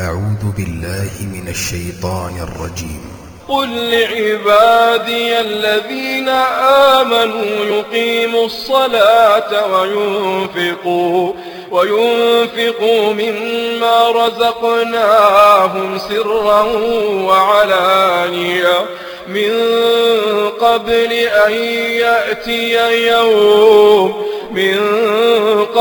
أعوذ بالله من الشيطان الرجيم. قل لعبادي الذين آمنوا يقيموا الصلاة وينفقوا وينفقوا مما رزقناهم سرا وعلانية. من قبل أن يأتي يوم من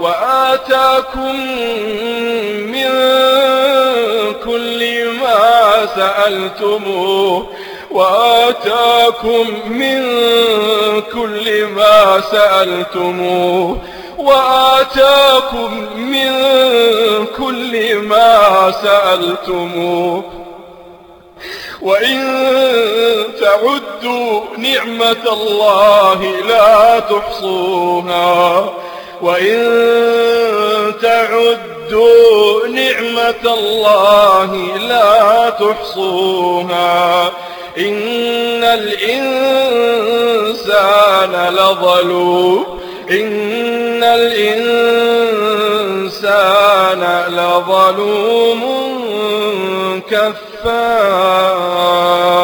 وآتاكم من كل ما سألتموه وآتاكم من كل ما سألتموه وآتاكم من كل ما سألتموه وإن تعدوا نعمة الله لا تحصوها وإن تعدوا نعمة الله لا تحصوها. إن الإنسان لظلوم. إن الإنسان لظلوم كفار.